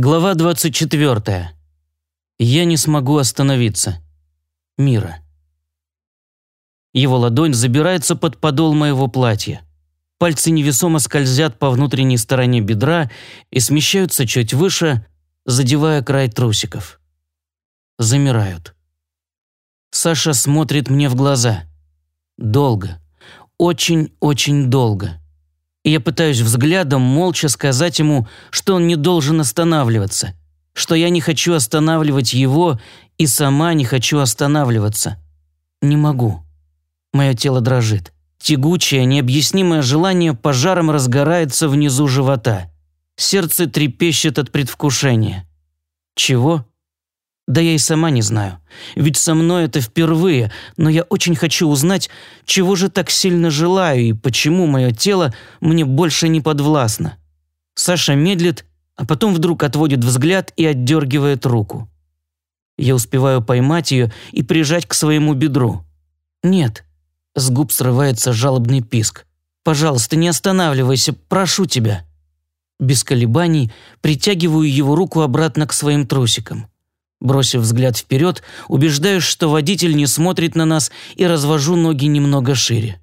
Глава 24. Я не смогу остановиться. Мира. Его ладонь забирается под подол моего платья. Пальцы невесомо скользят по внутренней стороне бедра и смещаются чуть выше, задевая край трусиков. Замирают. Саша смотрит мне в глаза. Долго. Очень-очень долго и я пытаюсь взглядом молча сказать ему, что он не должен останавливаться, что я не хочу останавливать его и сама не хочу останавливаться. Не могу. Мое тело дрожит. Тягучее, необъяснимое желание пожаром разгорается внизу живота. Сердце трепещет от предвкушения. Чего? Да я и сама не знаю. Ведь со мной это впервые, но я очень хочу узнать, чего же так сильно желаю и почему мое тело мне больше не подвластно. Саша медлит, а потом вдруг отводит взгляд и отдергивает руку. Я успеваю поймать ее и прижать к своему бедру. «Нет». С губ срывается жалобный писк. «Пожалуйста, не останавливайся, прошу тебя». Без колебаний притягиваю его руку обратно к своим трусикам. Бросив взгляд вперед, убеждаюсь, что водитель не смотрит на нас и развожу ноги немного шире.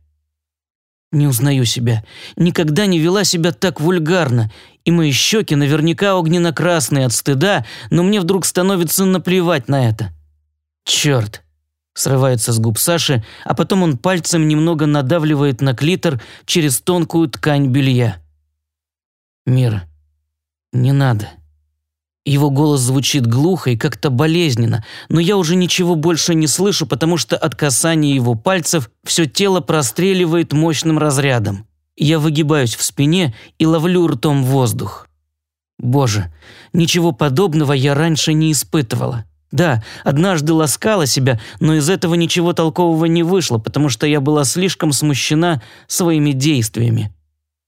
Не узнаю себя. Никогда не вела себя так вульгарно, и мои щеки наверняка огненно-красные от стыда, но мне вдруг становится наплевать на это. Черт! Срывается с губ Саши, а потом он пальцем немного надавливает на клитор через тонкую ткань белья. Мира, не надо. Его голос звучит глухо и как-то болезненно, но я уже ничего больше не слышу, потому что от касания его пальцев все тело простреливает мощным разрядом. Я выгибаюсь в спине и ловлю ртом воздух. Боже, ничего подобного я раньше не испытывала. Да, однажды ласкала себя, но из этого ничего толкового не вышло, потому что я была слишком смущена своими действиями.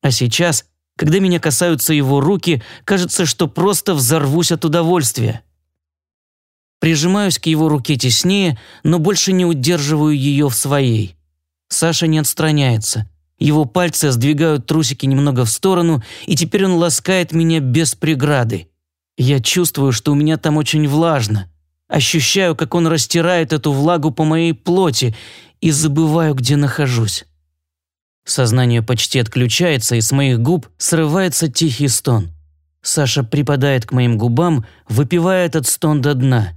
А сейчас когда меня касаются его руки, кажется, что просто взорвусь от удовольствия. Прижимаюсь к его руке теснее, но больше не удерживаю ее в своей. Саша не отстраняется. Его пальцы сдвигают трусики немного в сторону, и теперь он ласкает меня без преграды. Я чувствую, что у меня там очень влажно. Ощущаю, как он растирает эту влагу по моей плоти, и забываю, где нахожусь. Сознание почти отключается, и с моих губ срывается тихий стон. Саша припадает к моим губам, выпивая этот стон до дна.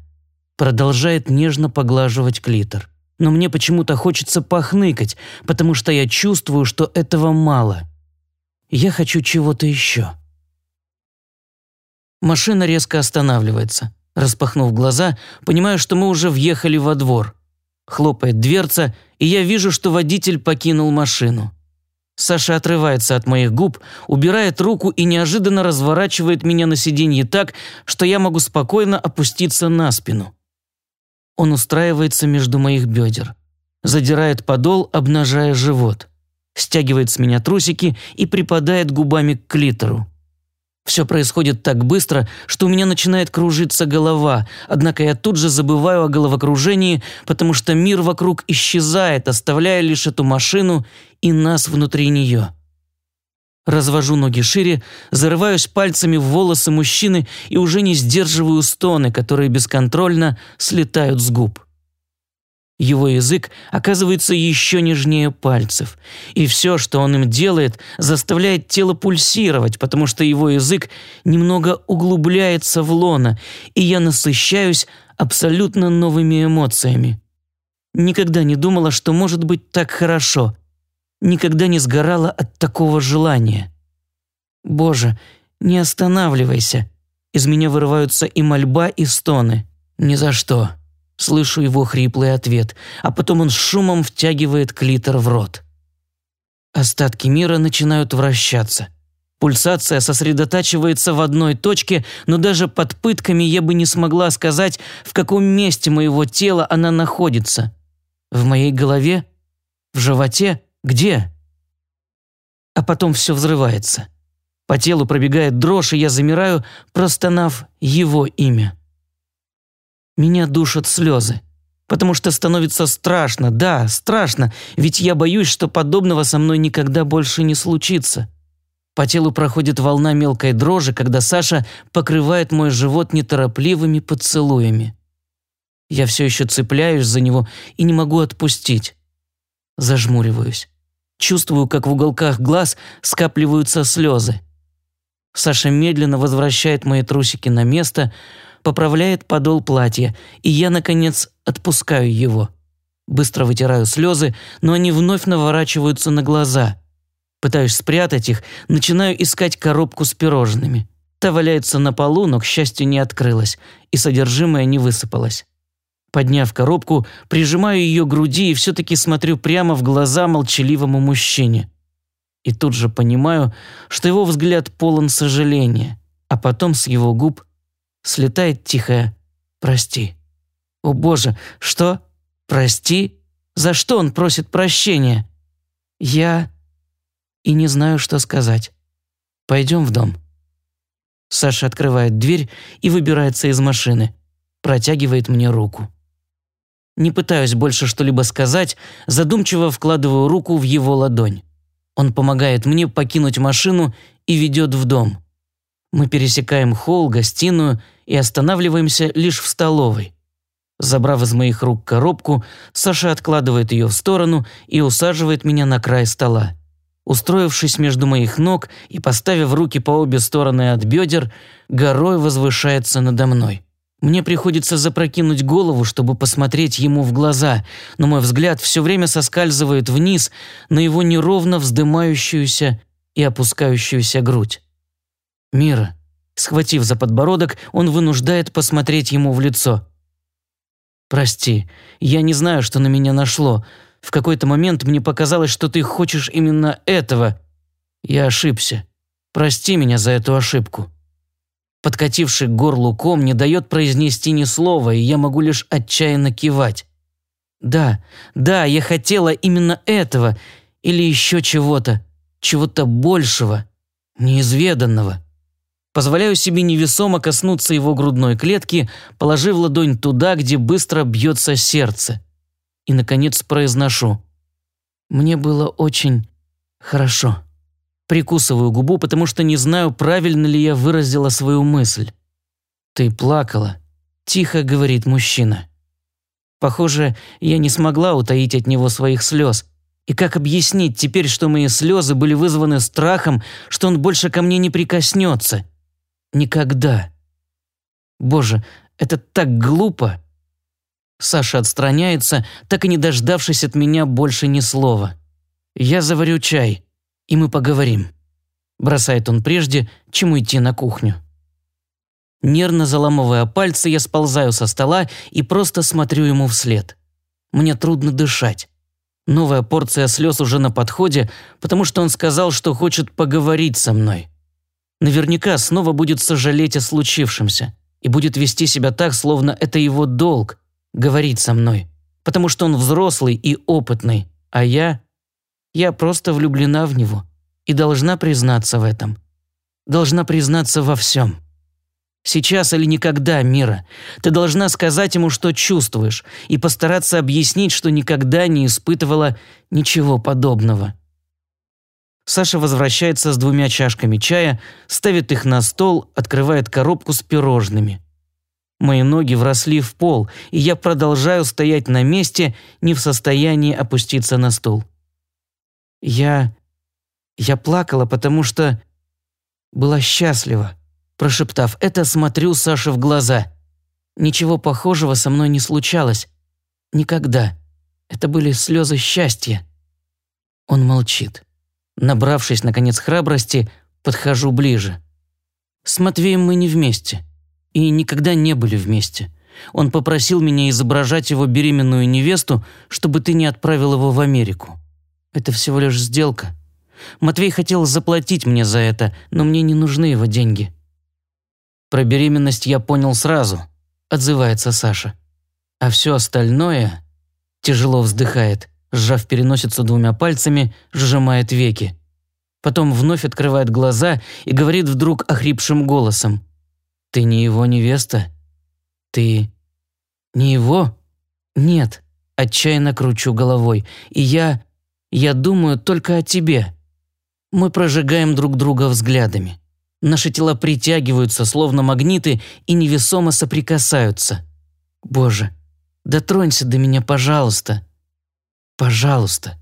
Продолжает нежно поглаживать клитор. Но мне почему-то хочется похныкать, потому что я чувствую, что этого мало. Я хочу чего-то еще. Машина резко останавливается. Распахнув глаза, понимаю, что мы уже въехали во двор. Хлопает дверца, и я вижу, что водитель покинул машину. Саша отрывается от моих губ, убирает руку и неожиданно разворачивает меня на сиденье так, что я могу спокойно опуститься на спину. Он устраивается между моих бедер, задирает подол, обнажая живот, стягивает с меня трусики и припадает губами к клитору. Все происходит так быстро, что у меня начинает кружиться голова, однако я тут же забываю о головокружении, потому что мир вокруг исчезает, оставляя лишь эту машину и нас внутри нее. Развожу ноги шире, зарываюсь пальцами в волосы мужчины и уже не сдерживаю стоны, которые бесконтрольно слетают с губ. Его язык оказывается еще нежнее пальцев, и все, что он им делает, заставляет тело пульсировать, потому что его язык немного углубляется в лона, и я насыщаюсь абсолютно новыми эмоциями. Никогда не думала, что может быть так хорошо. Никогда не сгорала от такого желания. Боже, не останавливайся. Из меня вырываются и мольба, и стоны. Ни за что. Слышу его хриплый ответ, а потом он шумом втягивает клитор в рот. Остатки мира начинают вращаться. Пульсация сосредотачивается в одной точке, но даже под пытками я бы не смогла сказать, в каком месте моего тела она находится. В моей голове? В животе? Где? А потом все взрывается. По телу пробегает дрожь, и я замираю, простонав его имя. Меня душат слезы. Потому что становится страшно, да, страшно, ведь я боюсь, что подобного со мной никогда больше не случится. По телу проходит волна мелкой дрожи, когда Саша покрывает мой живот неторопливыми поцелуями. Я все еще цепляюсь за него и не могу отпустить. Зажмуриваюсь. Чувствую, как в уголках глаз скапливаются слезы. Саша медленно возвращает мои трусики на место, поправляет подол платья, и я, наконец, отпускаю его. Быстро вытираю слезы, но они вновь наворачиваются на глаза. Пытаюсь спрятать их, начинаю искать коробку с пирожными. Та валяется на полу, но, к счастью, не открылась, и содержимое не высыпалось. Подняв коробку, прижимаю ее к груди и все-таки смотрю прямо в глаза молчаливому мужчине. И тут же понимаю, что его взгляд полон сожаления, а потом с его губ слетает тихое «прости». О боже, что? Прости? За что он просит прощения? Я и не знаю, что сказать. Пойдем в дом. Саша открывает дверь и выбирается из машины. Протягивает мне руку. Не пытаюсь больше что-либо сказать, задумчиво вкладываю руку в его ладонь. Он помогает мне покинуть машину и ведет в дом. Мы пересекаем холл, гостиную и останавливаемся лишь в столовой. Забрав из моих рук коробку, Саша откладывает ее в сторону и усаживает меня на край стола. Устроившись между моих ног и поставив руки по обе стороны от бедер, горой возвышается надо мной. Мне приходится запрокинуть голову, чтобы посмотреть ему в глаза, но мой взгляд все время соскальзывает вниз на его неровно вздымающуюся и опускающуюся грудь. «Мира», схватив за подбородок, он вынуждает посмотреть ему в лицо. «Прости, я не знаю, что на меня нашло. В какой-то момент мне показалось, что ты хочешь именно этого. Я ошибся. Прости меня за эту ошибку». Подкативший к горлу ком не дает произнести ни слова, и я могу лишь отчаянно кивать. Да, да, я хотела именно этого, или еще чего-то, чего-то большего, неизведанного. Позволяю себе невесомо коснуться его грудной клетки, положив ладонь туда, где быстро бьется сердце. И, наконец, произношу. Мне было очень хорошо. Прикусываю губу, потому что не знаю, правильно ли я выразила свою мысль. «Ты плакала», – тихо говорит мужчина. Похоже, я не смогла утаить от него своих слез. И как объяснить теперь, что мои слезы были вызваны страхом, что он больше ко мне не прикоснется? Никогда. Боже, это так глупо. Саша отстраняется, так и не дождавшись от меня больше ни слова. Я заварю чай и мы поговорим», – бросает он прежде, чем уйти на кухню. Нервно заламывая пальцы, я сползаю со стола и просто смотрю ему вслед. Мне трудно дышать. Новая порция слез уже на подходе, потому что он сказал, что хочет поговорить со мной. Наверняка снова будет сожалеть о случившемся и будет вести себя так, словно это его долг – говорить со мной, потому что он взрослый и опытный, а я я просто влюблена в него и должна признаться в этом. Должна признаться во всем. Сейчас или никогда, Мира, ты должна сказать ему, что чувствуешь, и постараться объяснить, что никогда не испытывала ничего подобного. Саша возвращается с двумя чашками чая, ставит их на стол, открывает коробку с пирожными. Мои ноги вросли в пол, и я продолжаю стоять на месте, не в состоянии опуститься на стул. Я... я плакала, потому что... была счастлива. Прошептав это, смотрю Саше в глаза. Ничего похожего со мной не случалось. Никогда. Это были слезы счастья. Он молчит. Набравшись, наконец, храбрости, подхожу ближе. С Матвеем мы не вместе. И никогда не были вместе. Он попросил меня изображать его беременную невесту, чтобы ты не отправил его в Америку. Это всего лишь сделка. Матвей хотел заплатить мне за это, но мне не нужны его деньги. Про беременность я понял сразу, отзывается Саша. А все остальное... Тяжело вздыхает, сжав переносицу двумя пальцами, сжимает веки. Потом вновь открывает глаза и говорит вдруг охрипшим голосом. «Ты не его невеста? Ты не его?» «Нет», отчаянно кручу головой. «И я...» Я думаю только о тебе». Мы прожигаем друг друга взглядами. Наши тела притягиваются, словно магниты, и невесомо соприкасаются. Боже, дотронься до меня, пожалуйста. Пожалуйста.